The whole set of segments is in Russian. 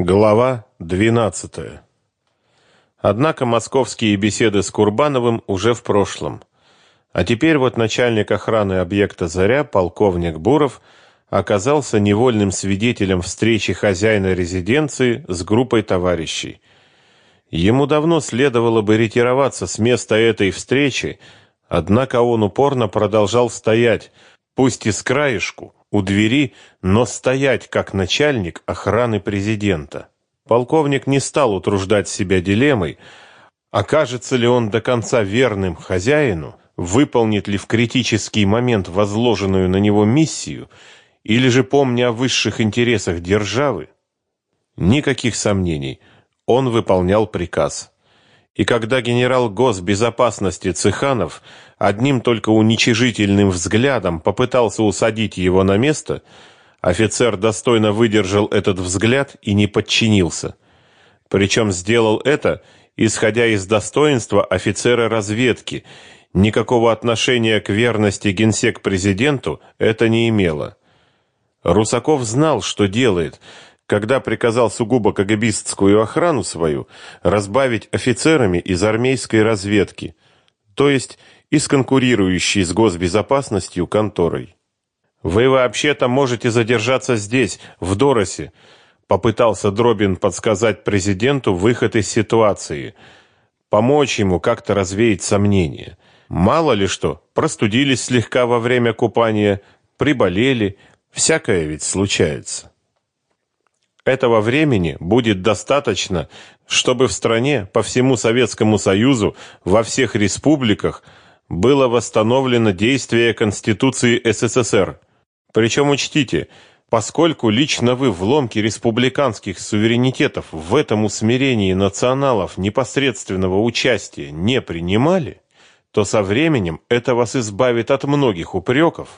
Глава 12. Однако московские беседы с Курбановым уже в прошлом. А теперь вот начальник охраны объекта Заря, полковник Буров, оказался невольным свидетелем встречи хозяина резиденции с группой товарищей. Ему давно следовало бы ретироваться с места этой встречи, однако он упорно продолжал стоять, пусть и с краешку, у двери, но стоять как начальник охраны президента. Полковник не стал утруждать себя дилеммой, окажется ли он до конца верным хозяину, выполнит ли в критический момент возложенную на него миссию, или же, помня о высших интересах державы, никаких сомнений, он выполнял приказ. И когда генерал госбезопасности Цеханов одним только уничижительным взглядом попытался усадить его на место, офицер достойно выдержал этот взгляд и не подчинился. Причем сделал это, исходя из достоинства офицера разведки. Никакого отношения к верности генсек президенту это не имело. Русаков знал, что делает, когда приказал сугубо кагабистскую охрану свою разбавить офицерами из армейской разведки, то есть из конкурирующей с госбезопасностью конторой. Вы вообще-то можете задержаться здесь, в Доросе, попытался Дробин подсказать президенту выход из ситуации, помочь ему как-то развеять сомнения. Мало ли что, простудились слегка во время купания, приболели, всякое ведь случается. Этого времени будет достаточно, чтобы в стране, по всему Советскому Союзу, во всех республиках было восстановлено действие Конституции СССР. Причем учтите, поскольку лично вы в ломке республиканских суверенитетов в этом усмирении националов непосредственного участия не принимали, то со временем это вас избавит от многих упреков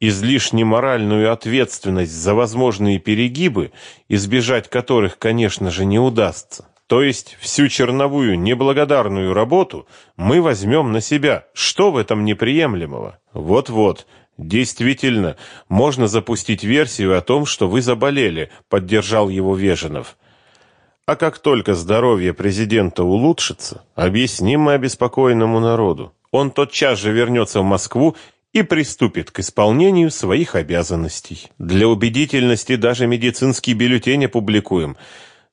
излишне моральную ответственность за возможные перегибы, избежать которых, конечно же, не удастся. То есть всю черновую неблагодарную работу мы возьмем на себя. Что в этом неприемлемого? Вот-вот. Действительно, можно запустить версию о том, что вы заболели, поддержал его Веженов. А как только здоровье президента улучшится, объясним мы обеспокоенному народу. Он тотчас же вернется в Москву и приступит к исполнению своих обязанностей. Для убедительности даже медицинский бюллетень опубликуем.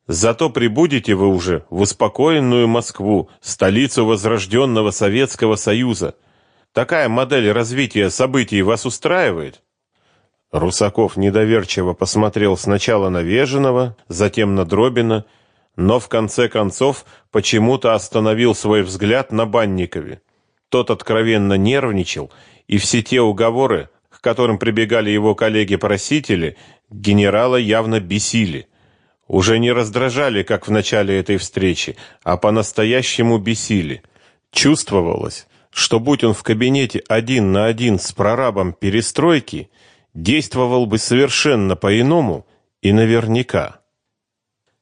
Зато прибудете вы уже в успокоенную Москву, столицу возрожденного Советского Союза. Такая модель развития событий вас устраивает? Русаков недоверчиво посмотрел сначала на Веженова, затем на Дробина, но в конце концов почему-то остановил свой взгляд на Банникове. Тот откровенно нервничал и все те уговоры, к которым прибегали его коллеги-просители, генерала явно бесили. Уже не раздражали, как в начале этой встречи, а по-настоящему бесили. Чувствовалось, что будь он в кабинете один на один с прорабом перестройки, действовал бы совершенно по-иному и наверняка.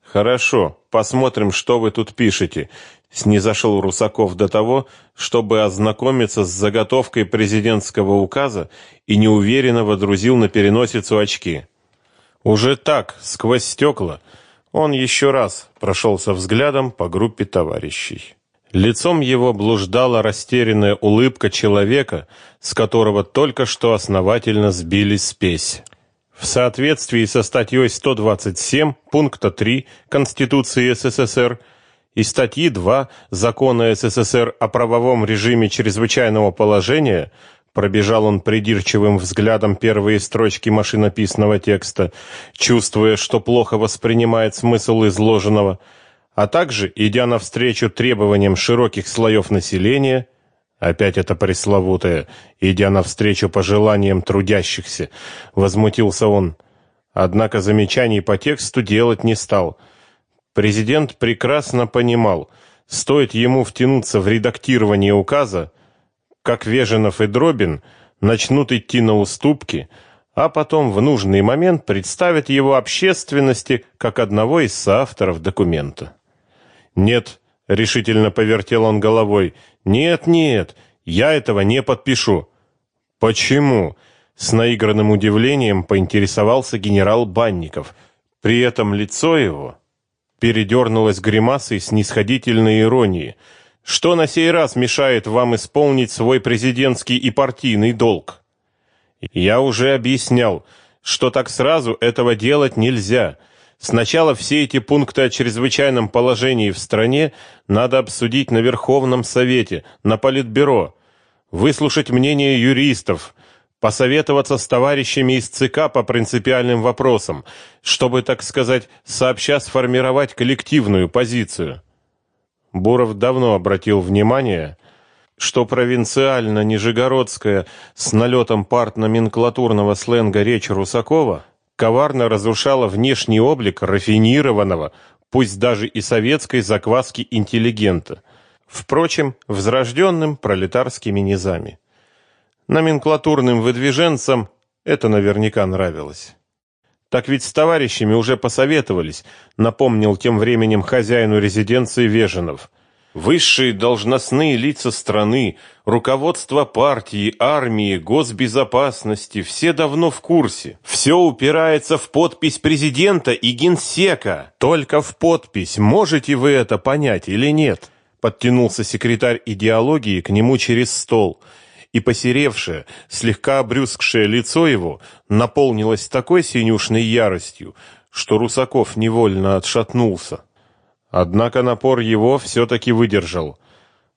Хорошо, посмотрим, что вы тут пишете, снизошел Русаков до того, чтобы ознакомиться с заготовкой президентского указа и неуверенно водрузил на переносицу очки. Уже так, сквозь стекла, он еще раз прошелся взглядом по группе товарищей. Лицом его блуждала растерянная улыбка человека, с которого только что основательно сбили спесь. В соответствии со статьей 127 пункта 3 Конституции СССР и статьи 2 Закона СССР о правовом режиме чрезвычайного положения пробежал он придирчивым взглядом первые строчки машинописного текста, чувствуя, что плохо воспринимает смысл изложенного, а также идя навстречу требованиям широких слоев населения, опять это пресловутое, идя навстречу пожеланиям трудящихся, возмутился он. Однако замечаний по тексту делать не стал – Президент прекрасно понимал, стоит ему втянуться в редактирование указа, как Веженов и Дробин начнут идти на уступки, а потом в нужный момент представят его общественности как одного из соавторов документа. Нет, решительно повертел он головой. Нет, нет, я этого не подпишу. Почему? С наигранным удивлением поинтересовался генерал Банников. При этом лицо его передернулась гримасой снисходительной иронии. Что на сей раз мешает вам исполнить свой президентский и партийный долг? Я уже объяснял, что так сразу этого делать нельзя. Сначала все эти пункты о чрезвычайном положении в стране надо обсудить на Верховном Совете, на Политбюро, выслушать мнение юристов, посоветоваться с товарищами из ЦК по принципиальным вопросам, чтобы, так сказать, сообща сформировать коллективную позицию. Буров давно обратил внимание, что провинциально-нижегородская с налетом партноменклатурного сленга речь Русакова коварно разрушала внешний облик рафинированного, пусть даже и советской закваски интеллигента, впрочем, возрожденным пролетарскими низами. Номенклатурным выдвиженцам это наверняка нравилось. Так ведь с товарищами уже посоветовались, напомнил тем временем хозяину резиденции Веженов. Высшие должностные лица страны, руководство партии, армии, госбезопасности все давно в курсе. Все упирается в подпись президента и генсека. Только в подпись. Можете вы это понять или нет? Подтянулся секретарь идеологии к нему через стол и посеревшее, слегка обрюзгшее лицо его наполнилось такой синюшной яростью, что Русаков невольно отшатнулся. Однако напор его все-таки выдержал.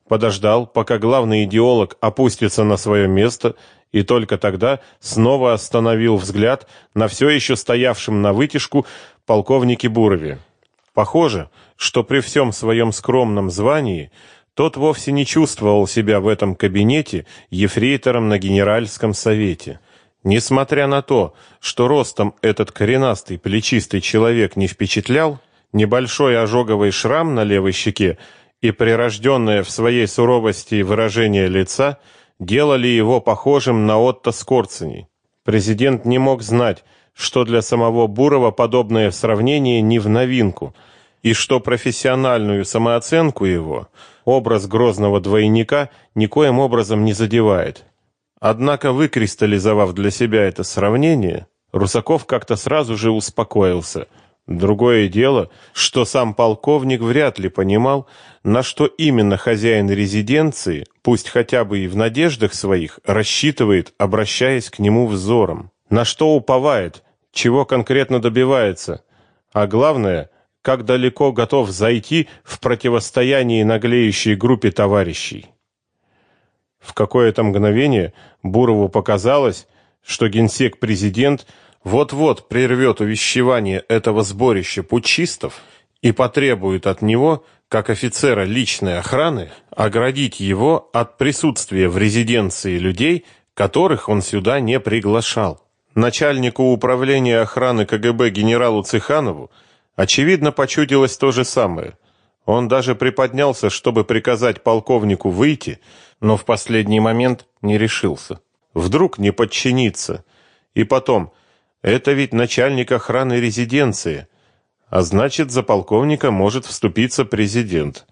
Подождал, пока главный идеолог опустится на свое место, и только тогда снова остановил взгляд на все еще стоявшем на вытяжку полковнике Бурове. Похоже, что при всем своем скромном звании тот вовсе не чувствовал себя в этом кабинете ефрейтором на генеральском совете. Несмотря на то, что ростом этот коренастый, плечистый человек не впечатлял, небольшой ожоговый шрам на левой щеке и прирожденное в своей суровости выражение лица делали его похожим на Отто Скорцени. Президент не мог знать, что для самого Бурова подобное сравнение не в новинку, и что профессиональную самооценку его – образ грозного двойника никоим образом не задевает. Однако, выкристаллизовав для себя это сравнение, Русаков как-то сразу же успокоился. Другое дело, что сам полковник вряд ли понимал, на что именно хозяин резиденции, пусть хотя бы и в надеждах своих, рассчитывает, обращаясь к нему взором. На что уповает, чего конкретно добивается, а главное, как далеко готов зайти в противостоянии наглеющей группе товарищей. В какое-то мгновение Бурову показалось, что генсек-президент вот-вот прервет увещевание этого сборища путчистов и потребует от него, как офицера личной охраны, оградить его от присутствия в резиденции людей, которых он сюда не приглашал. Начальнику управления охраны КГБ генералу Цеханову Очевидно, почудилось то же самое. Он даже приподнялся, чтобы приказать полковнику выйти, но в последний момент не решился. Вдруг не подчиниться. И потом, это ведь начальник охраны резиденции, а значит, за полковника может вступиться президент.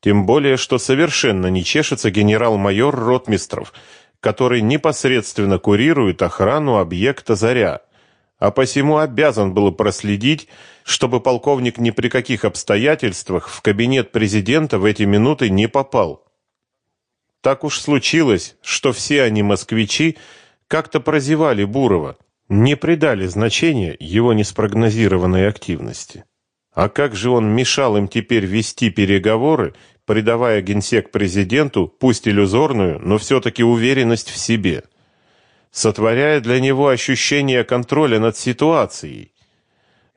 Тем более, что совершенно не чешется генерал-майор Ротмистров, который непосредственно курирует охрану объекта «Заря» а посему обязан был проследить, чтобы полковник ни при каких обстоятельствах в кабинет президента в эти минуты не попал. Так уж случилось, что все они москвичи как-то прозевали Бурова, не придали значения его неспрогнозированной активности. А как же он мешал им теперь вести переговоры, придавая генсек президенту, пусть иллюзорную, но все-таки уверенность в себе – сотворяя для него ощущение контроля над ситуацией.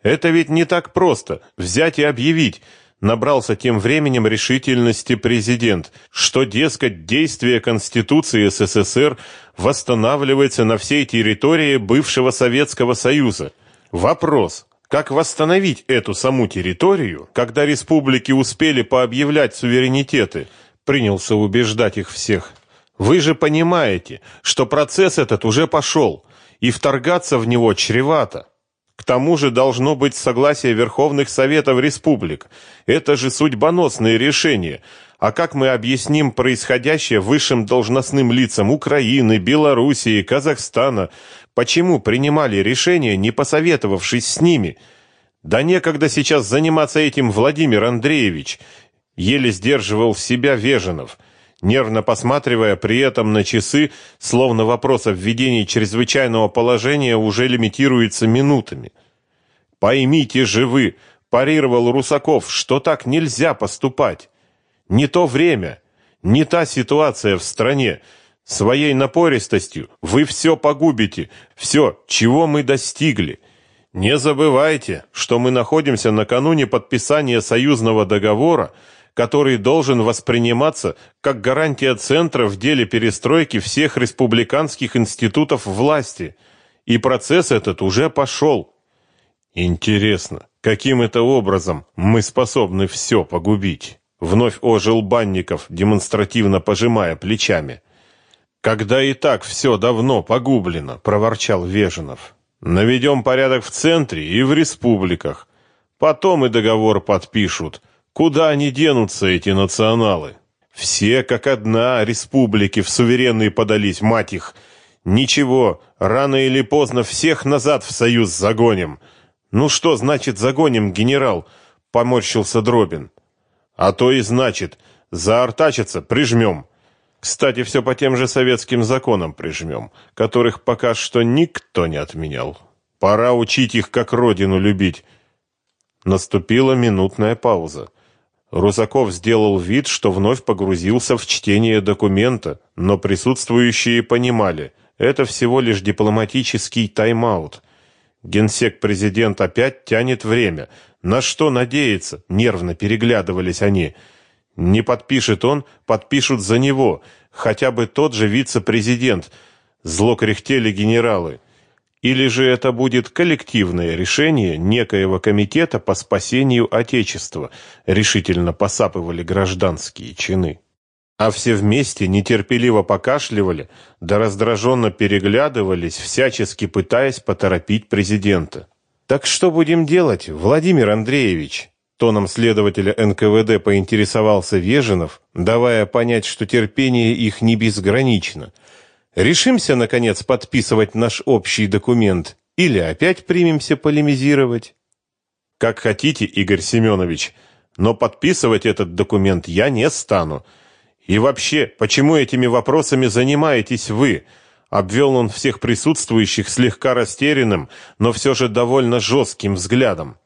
Это ведь не так просто взять и объявить, набрался тем временем решительности президент, что, дескать, действие Конституции СССР восстанавливается на всей территории бывшего Советского Союза. Вопрос, как восстановить эту саму территорию, когда республики успели пообъявлять суверенитеты, принялся убеждать их всех. Вы же понимаете, что процесс этот уже пошел, и вторгаться в него чревато. К тому же должно быть согласие Верховных Советов Республик. Это же судьбоносные решения. А как мы объясним происходящее высшим должностным лицам Украины, Белоруссии, Казахстана? Почему принимали решения, не посоветовавшись с ними? Да некогда сейчас заниматься этим, Владимир Андреевич, еле сдерживал себя Веженов, нервно посматривая при этом на часы, словно вопрос о введении чрезвычайного положения уже лимитируется минутами. Поймите же вы, парировал Русаков, что так нельзя поступать. Не то время, не та ситуация в стране. Своей напористостью вы все погубите, все, чего мы достигли. Не забывайте, что мы находимся накануне подписания союзного договора, который должен восприниматься как гарантия центра в деле перестройки всех республиканских институтов власти. И процесс этот уже пошел. Интересно, каким это образом мы способны все погубить? Вновь ожил Банников, демонстративно пожимая плечами. Когда и так все давно погублено, проворчал Веженов. Наведем порядок в центре и в республиках. Потом и договор подпишут. Куда они денутся, эти националы? Все как одна республики в суверенные подались, мать их. Ничего, рано или поздно всех назад в союз загоним. Ну что значит загоним, генерал? Поморщился Дробин. А то и значит, заортачиться прижмем. Кстати, все по тем же советским законам прижмем, которых пока что никто не отменял. Пора учить их, как родину любить. Наступила минутная пауза. Русаков сделал вид, что вновь погрузился в чтение документа, но присутствующие понимали, это всего лишь дипломатический тайм-аут. Генсек-президент опять тянет время. На что надеяться? Нервно переглядывались они. Не подпишет он, подпишут за него, хотя бы тот же вице-президент. Зло кряхтели генералы. Или же это будет коллективное решение некоего комитета по спасению Отечества, решительно посапывали гражданские чины. А все вместе нетерпеливо покашливали, да раздраженно переглядывались, всячески пытаясь поторопить президента. «Так что будем делать, Владимир Андреевич?» Тоном следователя НКВД поинтересовался Веженов, давая понять, что терпение их не безгранично. Решимся наконец подписывать наш общий документ или опять примемся полемизировать? Как хотите, Игорь Семенович, но подписывать этот документ я не стану. И вообще, почему этими вопросами занимаетесь вы? Обвел он всех присутствующих слегка растерянным, но все же довольно жестким взглядом.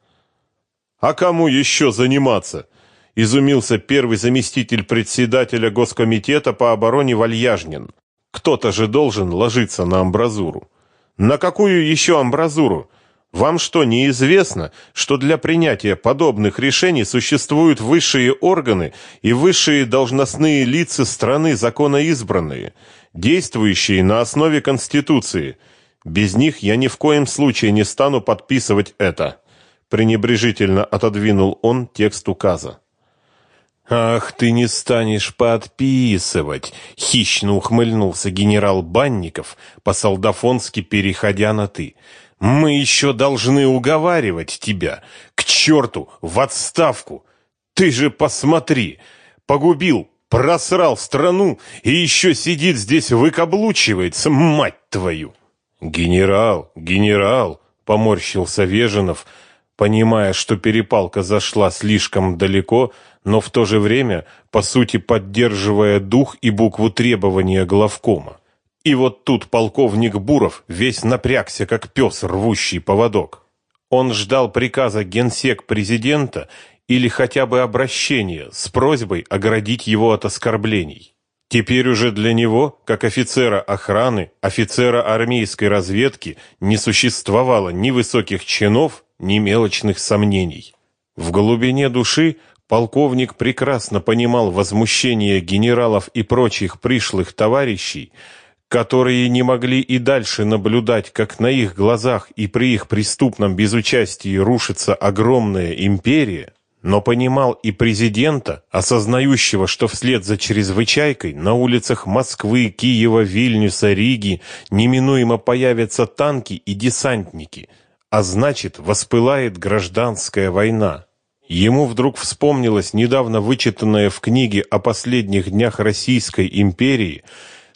А кому еще заниматься? Изумился первый заместитель председателя Госкомитета по обороне Вальяжнин. Кто-то же должен ложиться на амбразуру. На какую еще амбразуру? Вам что, неизвестно, что для принятия подобных решений существуют высшие органы и высшие должностные лица страны законоизбранные, действующие на основе Конституции? Без них я ни в коем случае не стану подписывать это пренебрежительно отодвинул он текст указа. Ах, ты не станешь подписывать, хищно ухмыльнулся генерал Банников, по-солдафонски переходя на ты. Мы еще должны уговаривать тебя. К черту, в отставку. Ты же посмотри, погубил, просрал страну и еще сидит здесь выкаблучивается, мать твою. Генерал, генерал, поморщился Веженов, понимая, что перепалка зашла слишком далеко, но в то же время, по сути, поддерживая дух и букву требования главкома. И вот тут полковник Буров весь напрягся, как пес, рвущий поводок. Он ждал приказа генсек президента или хотя бы обращения с просьбой оградить его от оскорблений. Теперь уже для него, как офицера охраны, офицера армейской разведки, не существовало ни высоких чинов, ни мелочных сомнений. В глубине души полковник прекрасно понимал возмущение генералов и прочих пришлых товарищей, которые не могли и дальше наблюдать, как на их глазах и при их преступном безучастии рушится огромная империя, но понимал и президента, осознающего, что вслед за чрезвычайкой на улицах Москвы, Киева, Вильнюса, Риги неминуемо появятся танки и десантники – а значит, воспылает гражданская война. Ему вдруг вспомнилось недавно вычитанное в книге о последних днях Российской империи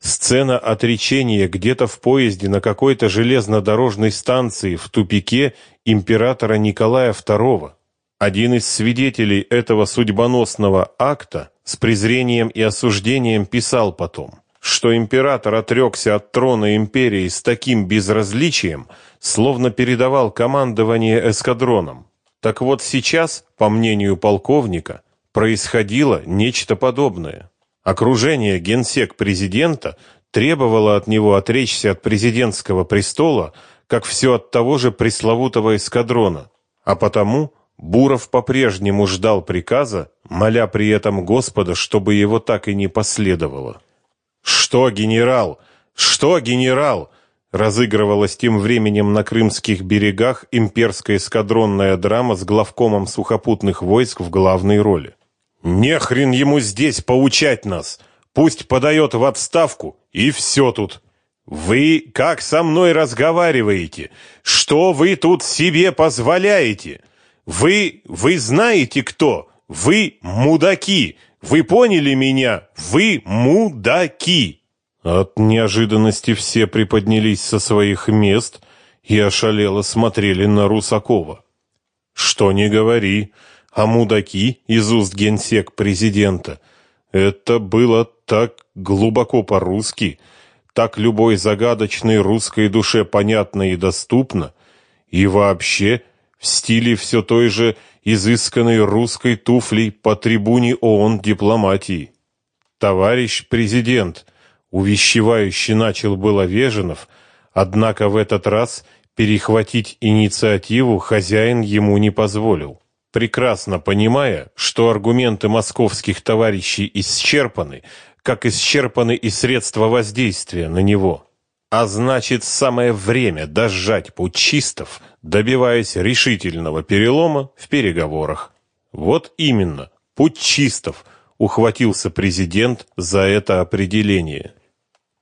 Сцена отречения где-то в поезде на какой-то железнодорожной станции в тупике императора Николая II. Один из свидетелей этого судьбоносного акта с презрением и осуждением писал потом, что император отрекся от трона империи с таким безразличием, словно передавал командование эскадроном. Так вот сейчас, по мнению полковника, происходило нечто подобное. Окружение генсек президента требовало от него отречься от президентского престола, как все от того же пресловутого эскадрона. А потому Буров по-прежнему ждал приказа, моля при этом Господа, чтобы его так и не последовало. «Что, генерал? Что, генерал?» Разыгрывалась тем временем на крымских берегах имперская эскадронная драма с главкомом сухопутных войск в главной роли. Не хрен ему здесь поучать нас. Пусть подает в отставку, и все тут. Вы как со мной разговариваете? Что вы тут себе позволяете? Вы, вы знаете кто? Вы мудаки. Вы поняли меня? Вы мудаки. От неожиданности все приподнялись со своих мест и ошалело смотрели на Русакова. Что не говори, а мудаки из уст генсек президента. Это было так глубоко по-русски, так любой загадочной русской душе понятно и доступно, и вообще в стиле все той же изысканной русской туфлей по трибуне ООН дипломатии. Товарищ президент, увещевающе начал было Веженов, однако в этот раз перехватить инициативу хозяин ему не позволил прекрасно понимая, что аргументы московских товарищей исчерпаны, как исчерпаны и средства воздействия на него. А значит, самое время дожать путчистов, добиваясь решительного перелома в переговорах. Вот именно, путчистов ухватился президент за это определение.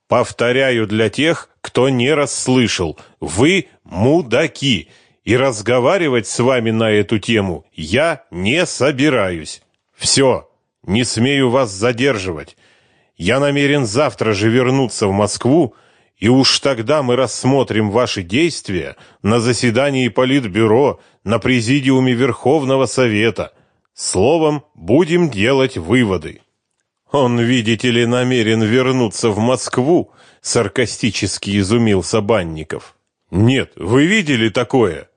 Повторяю для тех, кто не расслышал, вы мудаки и разговаривать с вами на эту тему я не собираюсь. Все, не смею вас задерживать. Я намерен завтра же вернуться в Москву, и уж тогда мы рассмотрим ваши действия на заседании Политбюро, на президиуме Верховного Совета. Словом, будем делать выводы. Он, видите ли, намерен вернуться в Москву, саркастически изумился Банников. Нет, вы видели такое?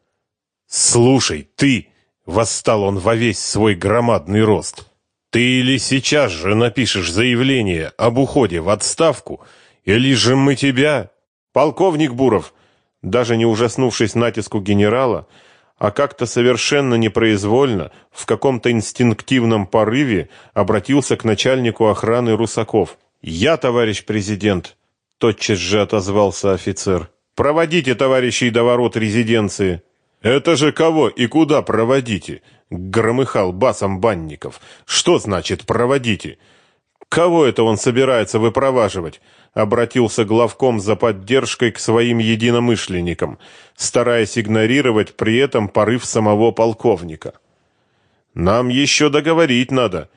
«Слушай, ты!» — восстал он во весь свой громадный рост. «Ты или сейчас же напишешь заявление об уходе в отставку, или же мы тебя...» «Полковник Буров!» Даже не ужаснувшись натиску генерала, а как-то совершенно непроизвольно, в каком-то инстинктивном порыве, обратился к начальнику охраны Русаков. «Я, товарищ президент!» — тотчас же отозвался офицер. «Проводите товарищей до ворот резиденции!» «Это же кого и куда проводите?» — громыхал басом Банников. «Что значит «проводите»?» «Кого это он собирается выпроваживать?» — обратился главком за поддержкой к своим единомышленникам, стараясь игнорировать при этом порыв самого полковника. «Нам еще договорить надо,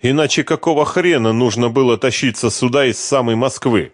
иначе какого хрена нужно было тащиться сюда из самой Москвы?»